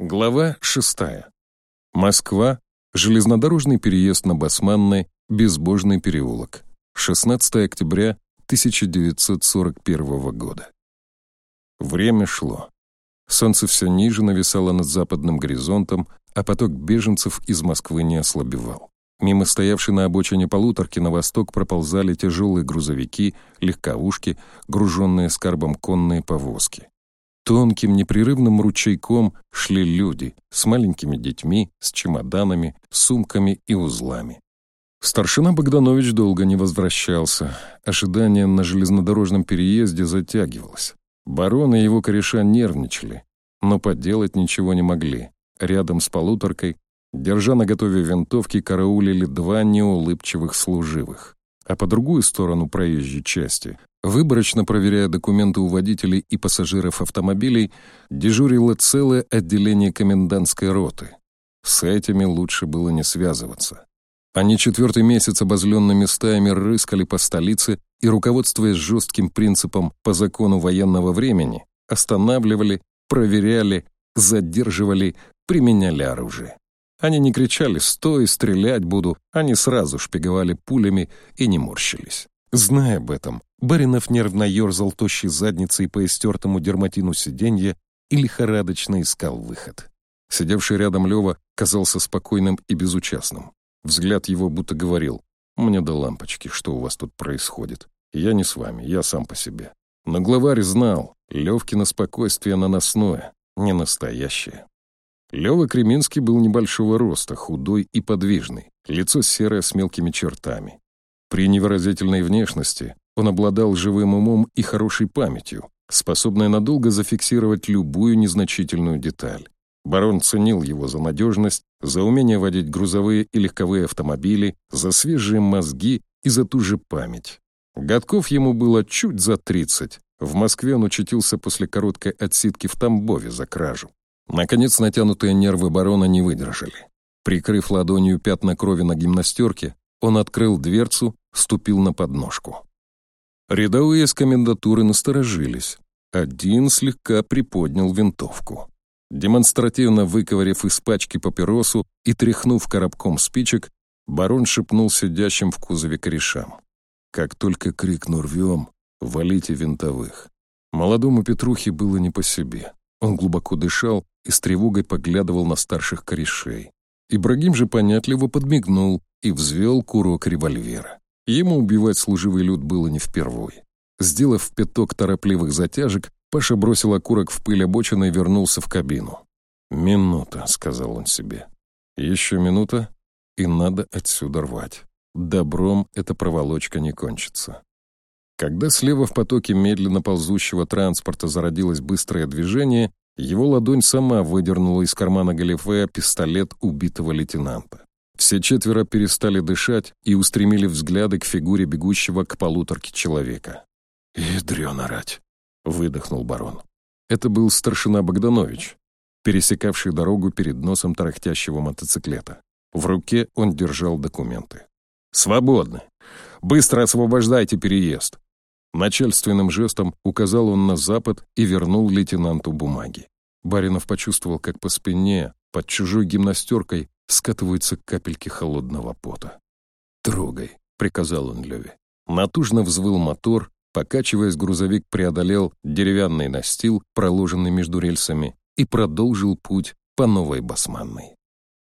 Глава 6. Москва. Железнодорожный переезд на Басманной, Безбожный переулок. 16 октября 1941 года. Время шло. Солнце все ниже нависало над западным горизонтом, а поток беженцев из Москвы не ослабевал. Мимо стоявшей на обочине полуторки на восток проползали тяжелые грузовики, легковушки, груженные скарбом конные повозки. Тонким непрерывным ручейком шли люди с маленькими детьми, с чемоданами, сумками и узлами. Старшина Богданович долго не возвращался. Ожидание на железнодорожном переезде затягивалось. Барон и его кореша нервничали, но поделать ничего не могли. Рядом с полуторкой, держа на готове винтовки, караулили два неулыбчивых служивых. А по другую сторону проезжей части Выборочно проверяя документы у водителей и пассажиров автомобилей, дежурило целое отделение комендантской роты. С этими лучше было не связываться. Они четвертый месяц обозленными стаями рыскали по столице и, руководствуясь жестким принципом по закону военного времени, останавливали, проверяли, задерживали, применяли оружие. Они не кричали «стой, стрелять буду», они сразу шпиговали пулями и не морщились. Зная об этом, Баринов нервно ерзал тощей задницей по истертому дерматину сиденья и лихорадочно искал выход. Сидевший рядом Лева казался спокойным и безучастным. Взгляд его будто говорил, «Мне до лампочки, что у вас тут происходит. Я не с вами, я сам по себе». Но главарь знал, Левкино спокойствие наносное, не настоящее. Лева Креминский был небольшого роста, худой и подвижный, лицо серое с мелкими чертами. При невыразительной внешности он обладал живым умом и хорошей памятью, способной надолго зафиксировать любую незначительную деталь. Барон ценил его за надежность, за умение водить грузовые и легковые автомобили, за свежие мозги и за ту же память. Годков ему было чуть за 30. В Москве он учтился после короткой отсидки в Тамбове за кражу. Наконец натянутые нервы барона не выдержали. Прикрыв ладонью пятна крови на гимнастерке, он открыл дверцу, ступил на подножку. Рядовые с комендатуры насторожились. Один слегка приподнял винтовку. Демонстративно выковыряв из пачки папиросу и тряхнув коробком спичек, барон шепнул сидящим в кузове корешам. «Как только крикну рвем, валите винтовых». Молодому Петрухе было не по себе. Он глубоко дышал и с тревогой поглядывал на старших корешей. Ибрагим же понятливо подмигнул и взвел курок револьвера. Ему убивать служивый люд было не впервой. Сделав пяток торопливых затяжек, Паша бросил окурок в пыль обочины и вернулся в кабину. «Минута», — сказал он себе. «Еще минута, и надо отсюда рвать. Добром эта проволочка не кончится». Когда слева в потоке медленно ползущего транспорта зародилось быстрое движение, его ладонь сама выдернула из кармана галифе пистолет убитого лейтенанта. Все четверо перестали дышать и устремили взгляды к фигуре бегущего к полуторке человека. «Ядрён орать!» — выдохнул барон. Это был старшина Богданович, пересекавший дорогу перед носом тарахтящего мотоциклета. В руке он держал документы. «Свободны! Быстро освобождайте переезд!» Начальственным жестом указал он на запад и вернул лейтенанту бумаги. Баринов почувствовал, как по спине, под чужой гимнастеркой, скатываются капельки холодного пота. «Трогай», — приказал он Леве. Натужно взвыл мотор, покачиваясь, грузовик преодолел деревянный настил, проложенный между рельсами, и продолжил путь по Новой Басманной.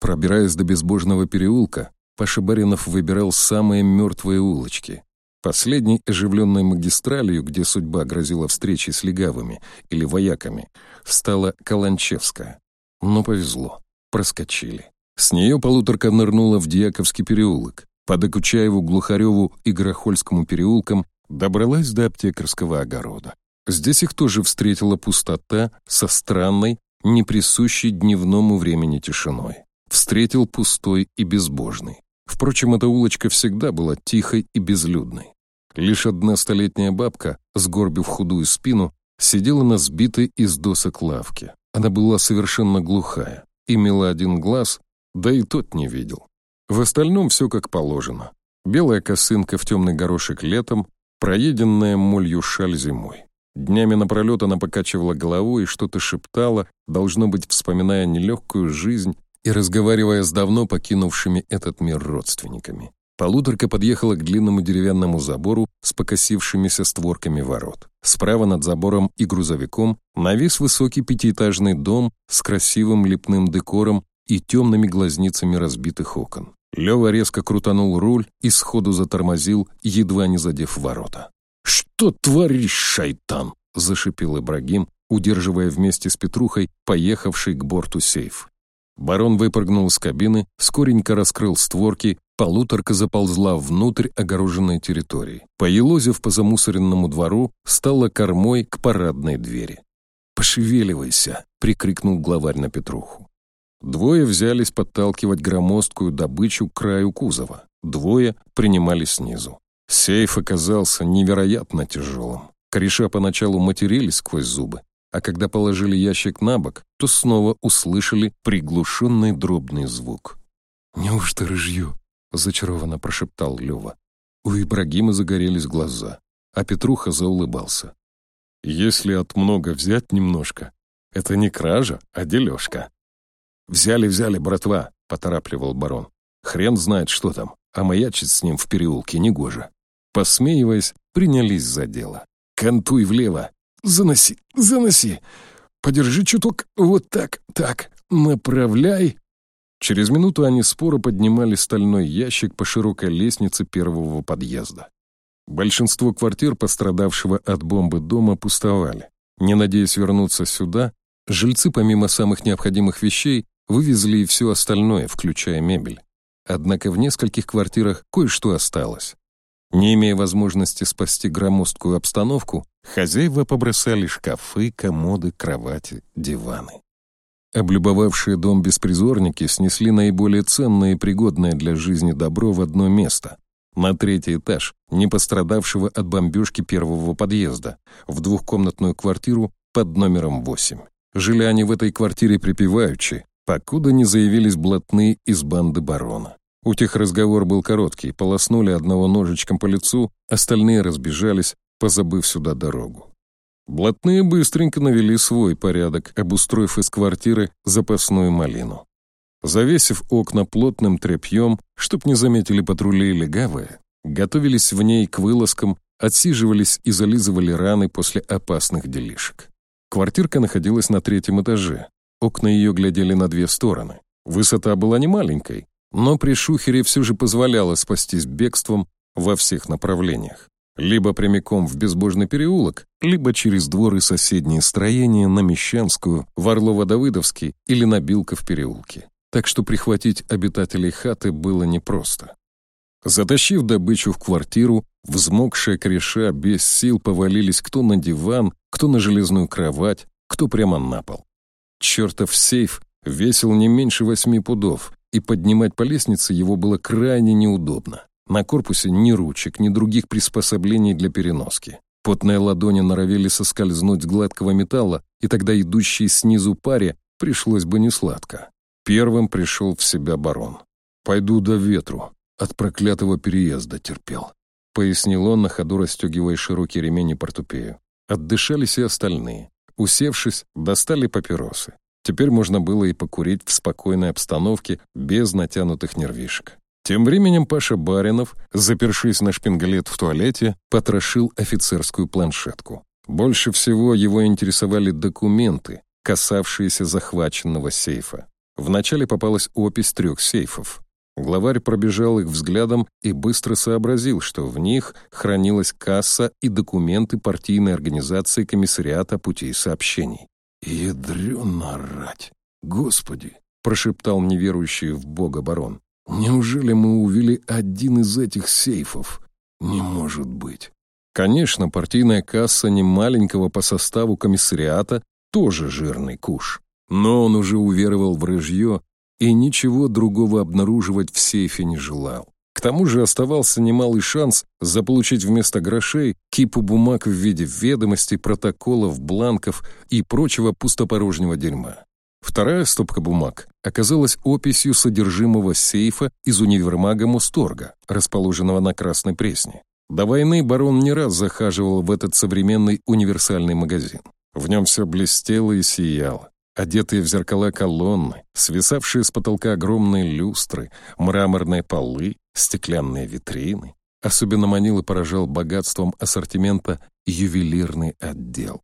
Пробираясь до безбожного переулка, Паша Баринов выбирал самые мертвые улочки. Последней оживленной магистралью, где судьба грозила встречей с легавыми или вояками, стала Каланчевская. Но повезло, проскочили. С нее полуторка нырнула в Дьяковский переулок. По Докучаеву, Глухареву и Грохольскому переулкам добралась до аптекарского огорода. Здесь их тоже встретила пустота со странной, неприсущей дневному времени тишиной. Встретил пустой и безбожный. Впрочем, эта улочка всегда была тихой и безлюдной. Лишь одна столетняя бабка, сгорбив худую спину, сидела на сбитой из досок лавке. Она была совершенно глухая, имела один глаз да и тот не видел. В остальном все как положено. Белая косынка в темный горошек летом, проеденная молью шаль зимой. Днями напролет она покачивала головой и что-то шептала, должно быть, вспоминая нелегкую жизнь и разговаривая с давно покинувшими этот мир родственниками. Полуторка подъехала к длинному деревянному забору с покосившимися створками ворот. Справа над забором и грузовиком навис высокий пятиэтажный дом с красивым лепным декором и темными глазницами разбитых окон. Лева резко крутанул руль и сходу затормозил, едва не задев ворота. «Что творишь, шайтан?» — зашипел Ибрагим, удерживая вместе с Петрухой поехавший к борту сейф. Барон выпрыгнул из кабины, скоренько раскрыл створки, полуторка заползла внутрь огороженной территории. Поелозив по замусоренному двору, стала кормой к парадной двери. «Пошевеливайся!» — прикрикнул главарь на Петруху. Двое взялись подталкивать громоздкую добычу к краю кузова. Двое принимали снизу. Сейф оказался невероятно тяжелым. Кореша поначалу матерились сквозь зубы, а когда положили ящик на бок, то снова услышали приглушенный дробный звук. «Неужто рыжью?» — зачарованно прошептал Лева. У Ибрагима загорелись глаза, а Петруха заулыбался. «Если от много взять немножко, это не кража, а дележка». «Взяли, взяли, братва», — поторапливал барон. «Хрен знает, что там, а маячить с ним в переулке негоже». Посмеиваясь, принялись за дело. «Кантуй влево! Заноси, заноси! Подержи чуток, вот так, так, направляй!» Через минуту они споро поднимали стальной ящик по широкой лестнице первого подъезда. Большинство квартир пострадавшего от бомбы дома пустовали. Не надеясь вернуться сюда, жильцы помимо самых необходимых вещей вывезли и все остальное, включая мебель. Однако в нескольких квартирах кое-что осталось. Не имея возможности спасти громоздкую обстановку, хозяева побросали шкафы, комоды, кровати, диваны. Облюбовавшие дом беспризорники снесли наиболее ценное и пригодное для жизни добро в одно место, на третий этаж, не пострадавшего от бомбежки первого подъезда, в двухкомнатную квартиру под номером 8. Жили они в этой квартире припеваючи, покуда не заявились блатные из банды барона. У тех разговор был короткий, полоснули одного ножичком по лицу, остальные разбежались, позабыв сюда дорогу. Блатные быстренько навели свой порядок, обустроив из квартиры запасную малину. Завесив окна плотным тряпьем, чтоб не заметили патрули легавые, готовились в ней к вылазкам, отсиживались и зализывали раны после опасных делишек. Квартирка находилась на третьем этаже. Окна ее глядели на две стороны. Высота была не маленькой, но при Шухере все же позволяло спастись бегством во всех направлениях. Либо прямиком в безбожный переулок, либо через дворы соседние строения на Мещанскую, в Орлово-Давыдовский или на Билков переулке. Так что прихватить обитателей хаты было непросто. Затащив добычу в квартиру, взмокшие кореша без сил повалились кто на диван, кто на железную кровать, кто прямо на пол. Чертов сейф весил не меньше восьми пудов, и поднимать по лестнице его было крайне неудобно. На корпусе ни ручек, ни других приспособлений для переноски. Потные ладони норовили соскользнуть с гладкого металла, и тогда идущей снизу паре пришлось бы несладко. Первым пришел в себя барон. «Пойду до ветру. От проклятого переезда терпел», — пояснил он, на ходу расстегивая широкий ремень и портупею. Отдышались и остальные. Усевшись, достали папиросы. Теперь можно было и покурить в спокойной обстановке, без натянутых нервишек. Тем временем Паша Баринов, запершись на шпингалет в туалете, потрошил офицерскую планшетку. Больше всего его интересовали документы, касавшиеся захваченного сейфа. Вначале попалась опись трех сейфов. Главарь пробежал их взглядом и быстро сообразил, что в них хранилась касса и документы партийной организации комиссариата путей сообщений. «Ядрёно рать! Господи!» — прошептал неверующий в Бога барон. «Неужели мы увели один из этих сейфов? Не может быть!» Конечно, партийная касса не маленького по составу комиссариата тоже жирный куш. Но он уже уверовал в рыжье и ничего другого обнаруживать в сейфе не желал. К тому же оставался немалый шанс заполучить вместо грошей кипу бумаг в виде ведомостей, протоколов, бланков и прочего пустопорожнего дерьма. Вторая стопка бумаг оказалась описью содержимого сейфа из универмага Мусторга, расположенного на Красной Пресне. До войны барон не раз захаживал в этот современный универсальный магазин. В нем все блестело и сияло. Одетые в зеркала колонны, свисавшие с потолка огромные люстры, мраморные полы, стеклянные витрины. Особенно манил и поражал богатством ассортимента ювелирный отдел.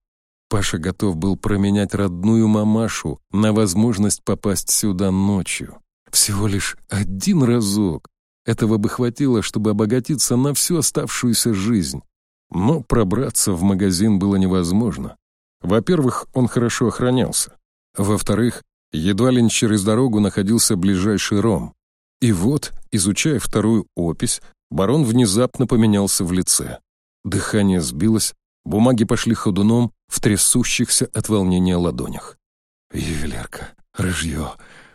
Паша готов был променять родную мамашу на возможность попасть сюда ночью. Всего лишь один разок. Этого бы хватило, чтобы обогатиться на всю оставшуюся жизнь. Но пробраться в магазин было невозможно. Во-первых, он хорошо охранялся. Во-вторых, едва ли через дорогу находился ближайший ром. И вот, изучая вторую опись, барон внезапно поменялся в лице. Дыхание сбилось, бумаги пошли ходуном в трясущихся от волнения ладонях. «Ювелирка, рыжье,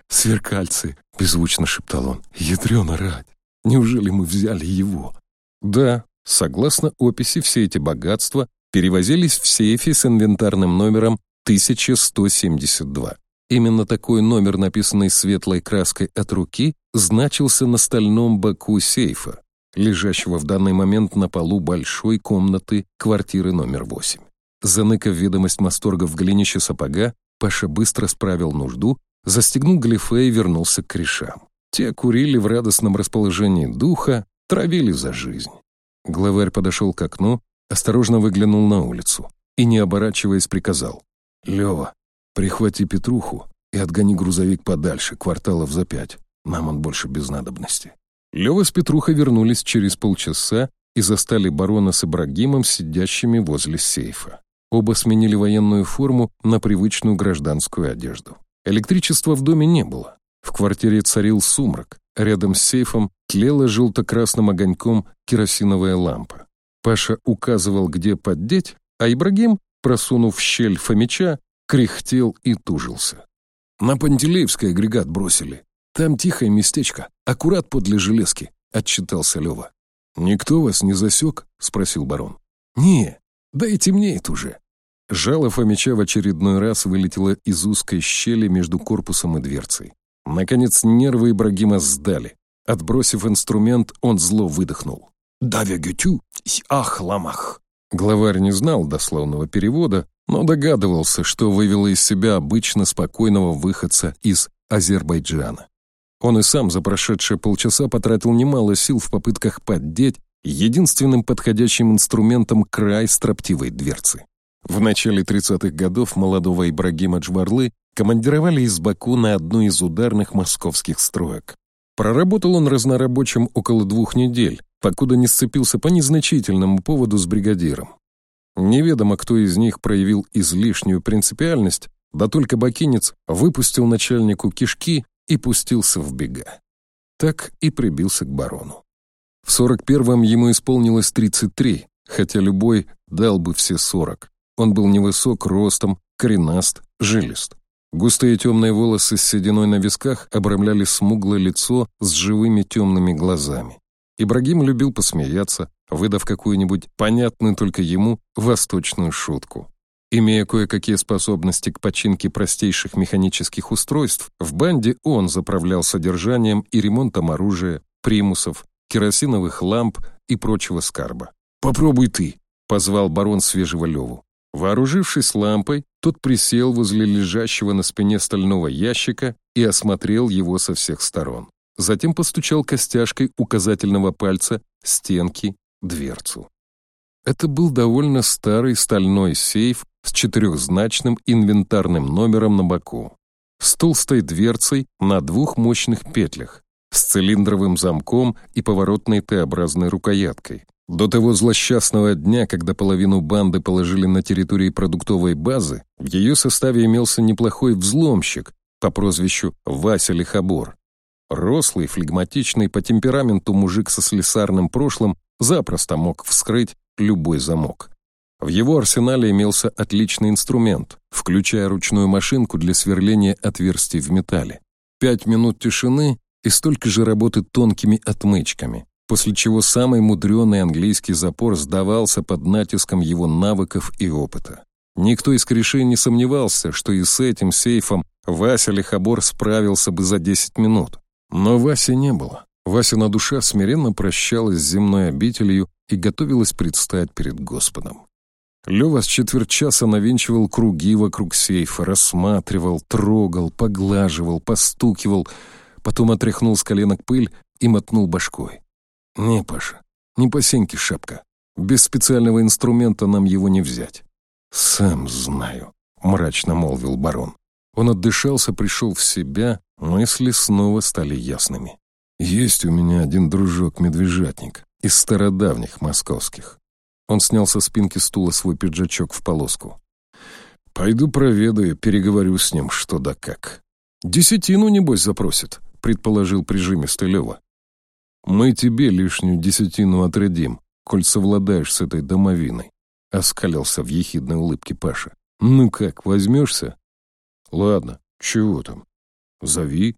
сверкальцы», — беззвучно шептал он. «Ядрёна рать! Неужели мы взяли его?» Да, согласно описи, все эти богатства перевозились в сейфе с инвентарным номером 1172. Именно такой номер, написанный светлой краской от руки, значился на стальном боку сейфа, лежащего в данный момент на полу большой комнаты квартиры номер 8. Заныкав ведомость масторга в голенище сапога, Паша быстро справил нужду, застегнул галифе и вернулся к корешам. Те курили в радостном расположении духа, травили за жизнь. Главарь подошел к окну, осторожно выглянул на улицу и, не оборачиваясь, приказал. «Лева, прихвати Петруху и отгони грузовик подальше, кварталов за пять. Нам он больше без надобности». Лева с Петрухой вернулись через полчаса и застали барона с Ибрагимом сидящими возле сейфа. Оба сменили военную форму на привычную гражданскую одежду. Электричества в доме не было. В квартире царил сумрак. Рядом с сейфом тлела желто-красным огоньком керосиновая лампа. Паша указывал, где поддеть, а Ибрагим, просунув в щель Фомича, кряхтел и тужился. «На Пантелеевский агрегат бросили. Там тихое местечко, аккурат подле железки», — отчитался Лева. «Никто вас не засек?» — спросил барон. «Не, да и темнеет уже». Жало Фомича в очередной раз вылетело из узкой щели между корпусом и дверцей. Наконец нервы Ибрагима сдали. Отбросив инструмент, он зло выдохнул. «Давя гютю, ах ламах!» Главарь не знал дословного перевода, но догадывался, что вывело из себя обычно спокойного выходца из Азербайджана. Он и сам за прошедшие полчаса потратил немало сил в попытках поддеть единственным подходящим инструментом край строптивой дверцы. В начале 30-х годов молодого Ибрагима Джварлы командировали из Баку на одну из ударных московских строек. Проработал он разнорабочим около двух недель, покуда не сцепился по незначительному поводу с бригадиром. Неведомо, кто из них проявил излишнюю принципиальность, да только бакинец выпустил начальнику кишки и пустился в бега. Так и прибился к барону. В 41-м ему исполнилось 33, хотя любой дал бы все 40. Он был невысок ростом, коренаст, жилист. Густые темные волосы с сединой на висках обрамляли смуглое лицо с живыми темными глазами. Ибрагим любил посмеяться, выдав какую-нибудь понятную только ему восточную шутку. Имея кое-какие способности к починке простейших механических устройств, в банде он заправлял содержанием и ремонтом оружия, примусов, керосиновых ламп и прочего скарба. «Попробуй ты», — позвал барон свежего Леву. Вооружившись лампой, тот присел возле лежащего на спине стального ящика и осмотрел его со всех сторон. Затем постучал костяшкой указательного пальца стенки, дверцу. Это был довольно старый стальной сейф с четырехзначным инвентарным номером на боку, с толстой дверцей на двух мощных петлях, с цилиндровым замком и поворотной Т-образной рукояткой, до того злосчастного дня, когда половину банды положили на территории продуктовой базы, в ее составе имелся неплохой взломщик по прозвищу Вася Лихобор. Рослый, флегматичный по темпераменту мужик со слесарным прошлым запросто мог вскрыть любой замок. В его арсенале имелся отличный инструмент, включая ручную машинку для сверления отверстий в металле. Пять минут тишины и столько же работы тонкими отмычками после чего самый мудреный английский запор сдавался под натиском его навыков и опыта. Никто из корешей не сомневался, что и с этим сейфом Вася Лихобор справился бы за 10 минут. Но Васи не было. Вася на душа смиренно прощалась с земной обителью и готовилась предстать перед Господом. Лева с четверть часа навинчивал круги вокруг сейфа, рассматривал, трогал, поглаживал, постукивал, потом отряхнул с коленок пыль и мотнул башкой. «Не, Паша, не по сеньке шапка. Без специального инструмента нам его не взять». «Сам знаю», — мрачно молвил барон. Он отдышался, пришел в себя, мысли снова стали ясными. «Есть у меня один дружок-медвежатник из стародавних московских». Он снял со спинки стула свой пиджачок в полоску. «Пойду проведаю, переговорю с ним, что да как». «Десятину, небось, запросит», — предположил прижимистый Лева. «Мы тебе лишнюю десятину отрядим, коль совладаешь с этой домовиной», — оскалился в ехидной улыбке Паша. «Ну как, возьмешься?» «Ладно, чего там? Зови,